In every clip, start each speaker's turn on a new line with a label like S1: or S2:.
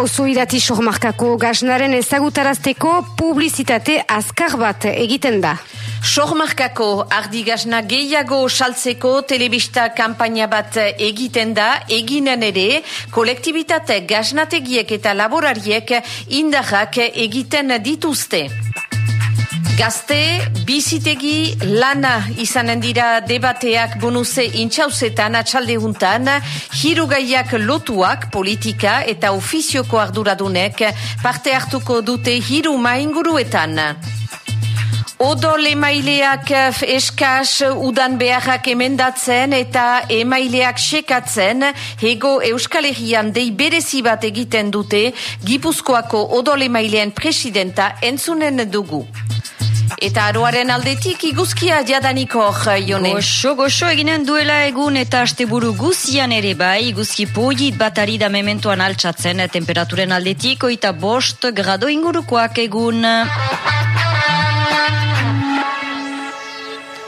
S1: Oso irati sohmarkako gaznaren ezagutarazteko publizitate azkar bat egiten da.
S2: Sohmarkako ardi gazna gehiago saltzeko telebista kampaina bat egiten da, eginen ere, kolektibitate gaznategiek eta laborariek indarrak egiten dituzte. Gazte, bizitegi, lana izanen dira debateak bonuze intxauzetan atxalde juntan, lotuak politika eta ofizioko arduradunek parte hartuko dute hiru mainguruetan. Odol emaileak eskaz udan beharrak emendatzen eta emaileak sekatzen hego Euskal Herrian dei berezi bat egiten dute Gipuzkoako odol emailean presidenta entzunen dugu. Eta aroaren aldetik iguzkia jadaniko jone.
S3: Goxo, goxo eginen duela egun eta asteburu guzian ere bai, iguzki poit batari da mementuan altxatzen temperaturen aldetik, oita bost grado ingurukoak egun.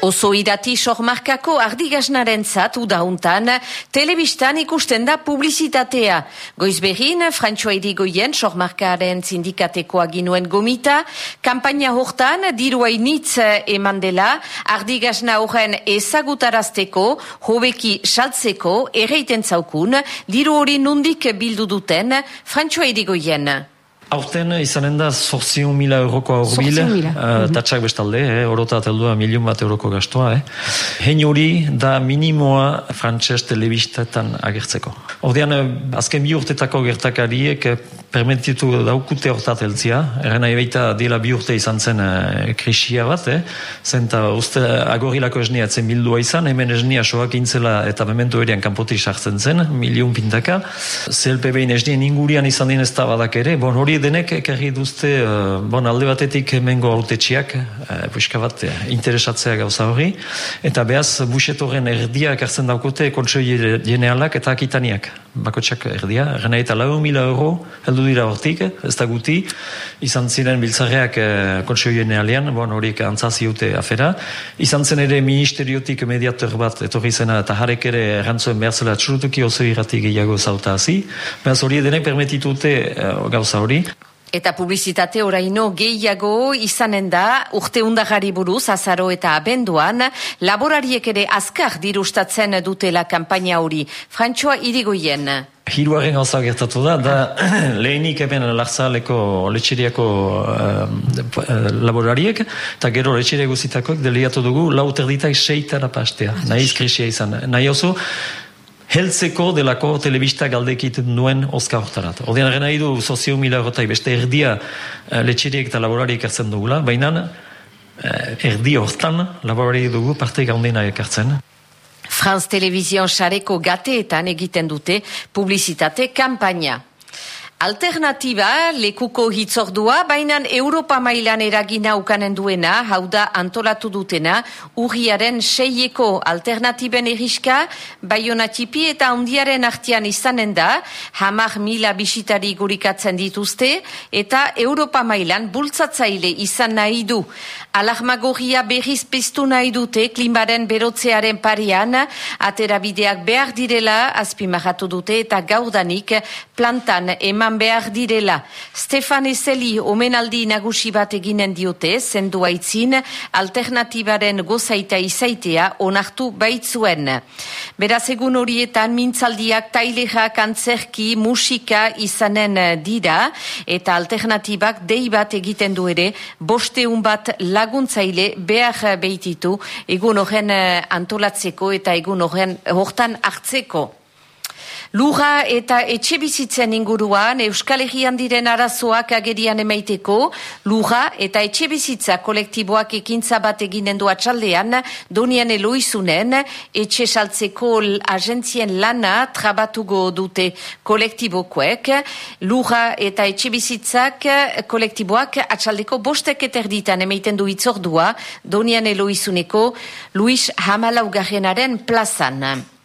S2: Oso irati sohmarkako ardigaznaren zat udauntan, telebistan ikusten da publizitatea. Goiz behin, Frantxoa irigoien sohmarkaren sindikatekoa ginuen gomita, kampaina hortan, diruai nitz eman dela, ardigazna horren ezagutarazteko, hobeki saltzeko, erreiten zaukun, diru hori nundik bildu duten, Frantxoa irigoien.
S4: Aurten izanen da zorzion mila euroko aurbil, uh, tatsak bestalde, eh, orota ateldua milion bat euroko gastoa. Eh. Hein hori da minimoa frantxez telebistetan agertzeko. Ordean, azken bi urtetako gertakariek permititu daukute hortat eltzia, erren nahi baita dela bi urte izan zen uh, krisia bat, eh? zenta uste agorilako esnia etzen bildua izan, hemen esnia soak intzela eta memento erian kanpoti sartzen zen, milion pintaka, CLPB-in esnien ingurian izan dien ez badak ere, bon hori denek ekarri duzte, uh, bon, alde batetik mengo autetxiak, uh, puiska bat, interesatzea gauza hori, eta behaz, busetoren erdia ekartzen daukote kontsoi jenealak eta akitaniak, bakotxak erdia, rena eta lau mila euro, heldu dira hortik, ez da guti, izan ziren biltzarreak uh, kontsoi jenealian, bon, horiek antzaziote afera, izan zen ere ministeriotik mediator bat etorri zena, eta harek ere errantzuen behar zela txurutuki oso irrati gehiago zauta hazi, behaz hori denek permetitute gauza hori,
S2: Eta publizitate oraino gehiago izanen da, urte undagari buruz, azaro eta abenduan, laborariek ere azkar dirustatzen dutela kampaina hori. Frantxoa irigoien.
S4: Hiruaren gauza gertatu da, da lehenik eben larzaleko letxeriako uh, laborariek, eta gero letxeriako zitakoek deliatu dugu, lau terditak seitara pastea, nahiz krisia izan. Nahi oso, heltzeko delako telebista galdekiten duen oska hortarat. Ordean nahi du sozio mila erotai beste erdia uh, letxeriek eta laborariek hartzen dugula, baina uh, erdi hortan laborariek dugu parte gaundena ekartzen.
S2: Franz Televizion sareko gateetan egiten dute publizitate kampaina. Alternatiba, lekuko hitzordua, baina Europa mailan eragina ukanen duena, hau da antolatu dutena, urriaren seieko alternatiben eriska, baionatipi eta ondiaren artian izanen da, hamar mila bisitari gurikatzen dituzte, eta Europa mailan bultzatzaile izan nahi du. Alarmagoria berriz piztu nahi dute, klimaren berotzearen parian, aterabideak behar direla, azpimahatu dute, eta gaudanik plantan eman behar direla. Stefan Ezeli omenaldi nagusi bat eginen diote, zendu aitzin, alternatibaren gozaita izaitea onartu baitzuen. Beraz egun horietan mintzaldiak, tailexak, antzerki, musika izanen dira, eta alternatibak dei bat egiten du ere, bosteun bat laguntzaile behar behititu, egun horren antolatzeko eta egun horren hortan hartzeko. Lura eta etxe bizitzen inguruan Euskal Herrian diren arazoak agerian emaiteko, lura eta etxe bizitza kolektiboak ekintza bat eginen du atxaldean, donian eloizunen, etxe saltzeko agentzien lana trabatugo dute kolektibokoek, lura eta etxe bizitzak kolektiboak atxaldeko bostek eterditan emaiten du itzordua, donian eloizuneko Luis Hamalaugarrenaren plazan.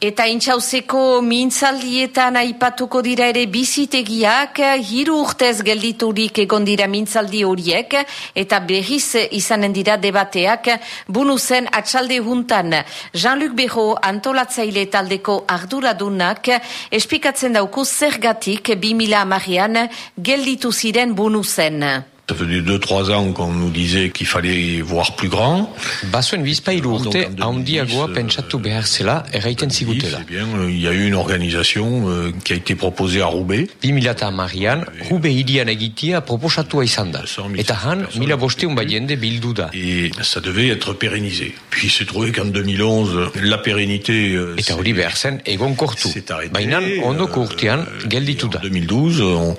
S2: Eta intxauzeko mintzaldietan aipatuko dira ere bizitegiak, hiru urtez gelditurik egon dira mintzaldi horiek, eta berriz izanen dira debateak, bunuzen atxalde juntan. Jean-Luc Berro antolatzaile taldeko arduradunak, espikatzen dauku zergatik 2000 amarean gelditu ziren bunuzen.
S5: Ça faisait deux, trois ans qu'on nous disait qu'il fallait voir plus grand.
S6: Basoen bizpailu urte handiagoa pentsatu behar zela erraiten zigutela.
S5: bien, il y a eu une organisation euh, qui a été proposée à Roubaix.
S6: 2000 marian, Roubaix irian egitia proposatua izan da. Eta han, mila bosteun bai jende bildu da.
S5: Et ça devait être pérennisé. Puis il s'est trouvé qu'en 2011, la pérennité... Euh,
S6: Eta hori behar zen egon kortu. Baina ondoko urtean gelditu da.
S5: En 2012, on,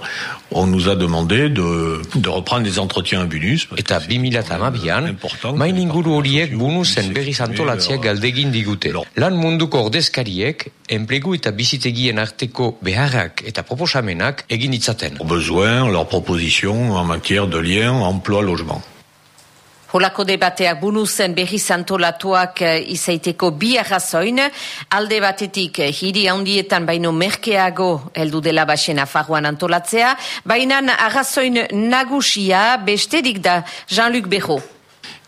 S5: on nous a demandé de, de reprendre des entretiens à Bunus.
S6: Eta 2008an, main inguru horiek bunuzen berriz antolatzea galdegin digute. Lan munduko ordezkariek, enplegu eta bizitegien arteko beharrak eta proposamenak egin ditzaten.
S5: Besoin, leurs propositions en matière de lien emploi-logement.
S2: Holako debateak bunuzen berri zantolatuak eh, izaiteko bi arrazoin, alde batetik eh, hiri handietan baino merkeago heldu dela basena faruan antolatzea, baina arrazoin nagusia besterik da Jean-Luc Berro.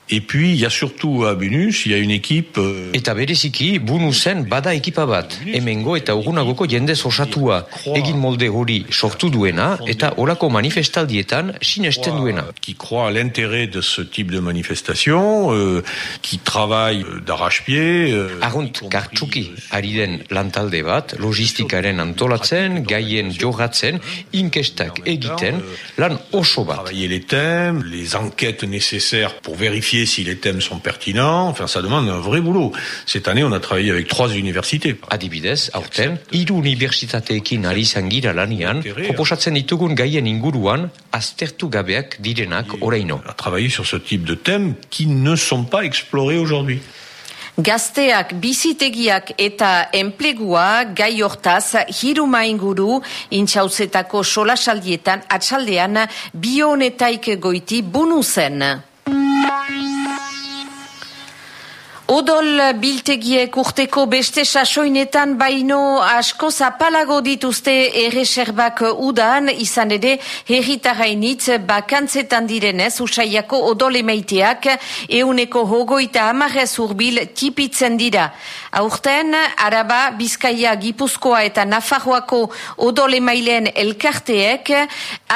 S5: Et puis, il y a surtout à Bunus, il y a une équipe...
S6: Euh, eta bereziki, Bunusen bada ekipa bat, emengo eta urgunagoko jendez osatua, egin molde hori sortu duena, eta orako manifestaldietan sinesten duena.
S5: Qui croit à l'intérêt de ce type de manifestation, euh, qui travaille euh, d'arrache-pied... Euh,
S6: Arrunt, kartsuki, ari den lantalde bat, logistikaren antolatzen, gaien jogatzen, inkestak egiten, lan oso bat.
S5: Travailler les thèmes, les enquêtes nécessaires pour vérifier si les thèmes sont pertinents. Enfin, ça demande un vrai boulot. Cette année, on a travaillé avec trois universités.
S6: Adibidez, aurten, hiru unibertsitateekin ari zangira lanian, proposatzen ditugun gaien inguruan, aztertu gabeak direnak oraino.
S5: On a travaillé sur ce type de thèmes qui ne sont pas explorés aujourd'hui.
S2: Gazteak, bizitegiak eta enplegua gai hortaz hiru inguru intxauzetako solasaldietan atxaldean bionetaik goiti bunu zen. Odol biltegiek urteko beste sasoinetan baino asko zapalago dituzte erreserbak udan, izan ere herritarainitz bakantzetan direnez usaiako odol emaiteak euneko hogoita amarrez urbil tipitzen dira. Aurten, Araba, Bizkaia, Gipuzkoa eta Nafarroako odol emaileen elkarteek,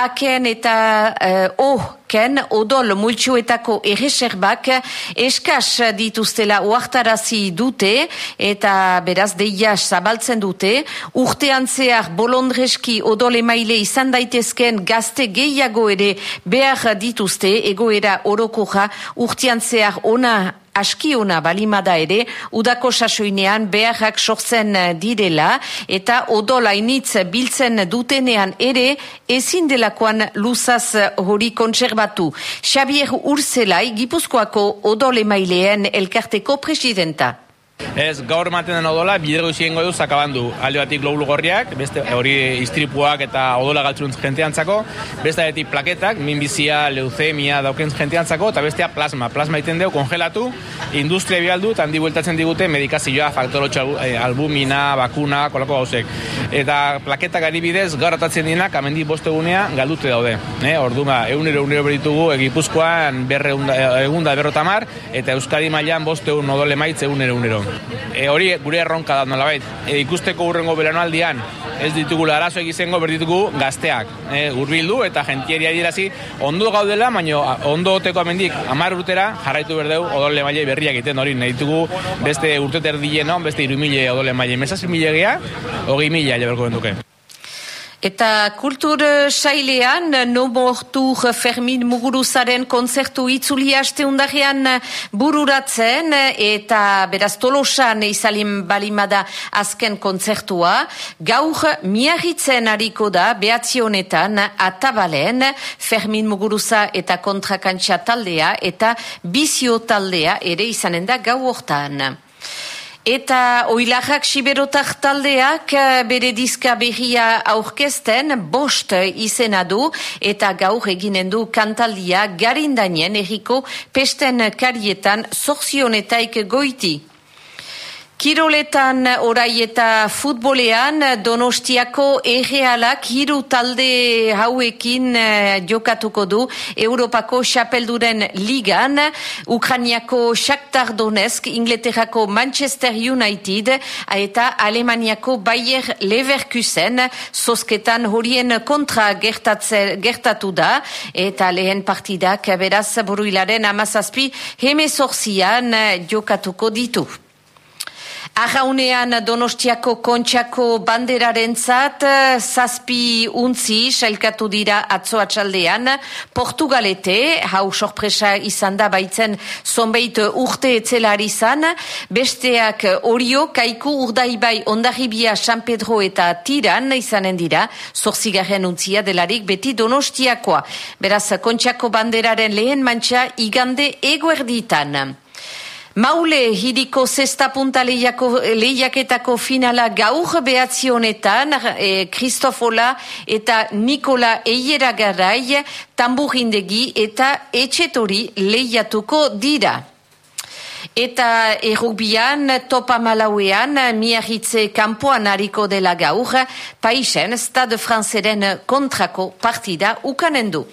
S2: aken eta uh, oh, ken odol multsuetako erreserbak eskas dituztela uartarazi dute eta beraz deia zabaltzen dute. Urtean zehar bolondreski odol emaile izan daitezken gazte gehiago ere behar dituzte egoera orokoja urtean zehar ona askiona balimada ere, udako sasoinean beharrak sortzen direla, eta odolainitz biltzen dutenean ere, ezin delakoan luzaz hori kontserbatu. Xabier Urzelai, Gipuzkoako odole maileen elkarteko presidenta.
S7: Ez, gaur ematen den odola, bidego izien godu zakabandu. Alde batik logulu gorriak, beste hori istripuak eta odola galtzurun jenteantzako, beste batik plaketak, minbizia, leucemia dauken jenteantzako, eta bestea plasma. Plasma iten dugu, kongelatu, industria bialdu, eta handi bueltatzen digute medikazioa, faktorotxo eh, albumina, bakuna, kolako gauzek. Eta plaketak ari bidez, gaur atatzen dinak, amendi bostegunea, galdute daude. Eh, orduma, egunero, egunero beritugu, egipuzkoan, berre, egunda, berrotamar, eta Euskadi mailan bostegun odole maitz egunero, egunero. E, hori gure erronka da nolabait. E, ikusteko urrengo belanaldian ez ditugula arazo egizengo berditugu gazteak. E, urbildu eta jentieri adirazi ondo gaudela, baino ondo oteko amendik amar urtera jarraitu berdeu odole maile berriak egiten hori. Nahi ditugu beste urteter dieno, beste irumile odole maile. Mesaz mila gea, hogei mila jaberko benduke.
S2: Eta kultur sailean, no mortur Fermin Muguruzaren konzertu itzuli haste undarean bururatzen, eta beraz tolosan izalin balimada azken konzertua, gaur miarritzen hariko da behatzionetan atabalen Fermin Muguruza eta kontrakantxa taldea eta bizio taldea ere izanen da gau hortan. Eta oilajak siberotak taldeak eh, bere dizka berria aurkezten bost izena du eta gaur eginen du kantaldia garindanien erriko pesten karietan zorzionetaik goiti. Kiroletan orai eta futbolean Donostiako errealak hiru talde hauekin eh, jokatuko du Europako xapelduren ligan, Ukraniako Shakhtar Donetsk, Inglaterrako Manchester United eta Alemaniako Bayer Leverkusen sosketan horien kontra gertatu da eta lehen partidak beraz buruilaren amazazpi hemezorzian jokatuko ditu. Arraunean Donostiako kontxako banderaren zat, zazpi untzi sailkatu dira atzoa txaldean, Portugalete, hau sorpresa izan da baitzen zonbeit urte etzelari izan, besteak orio, kaiku urdaibai ondarribia San Pedro eta tiran izanen dira, zorzigarren untzia delarik beti Donostiakoa. Beraz, kontxako banderaren lehen mantxa igande eguerditan. Maule hiriko zesta punta lehiaketako finala gaur behatzionetan, Kristofola eh, eta Nikola Eiera Garai, tamburindegi eta etxetori lehiatuko dira. Eta errubian, topa malauean, miarritze kampuan hariko dela gaur, paisen, Stade Franceren kontrako partida ukanendu.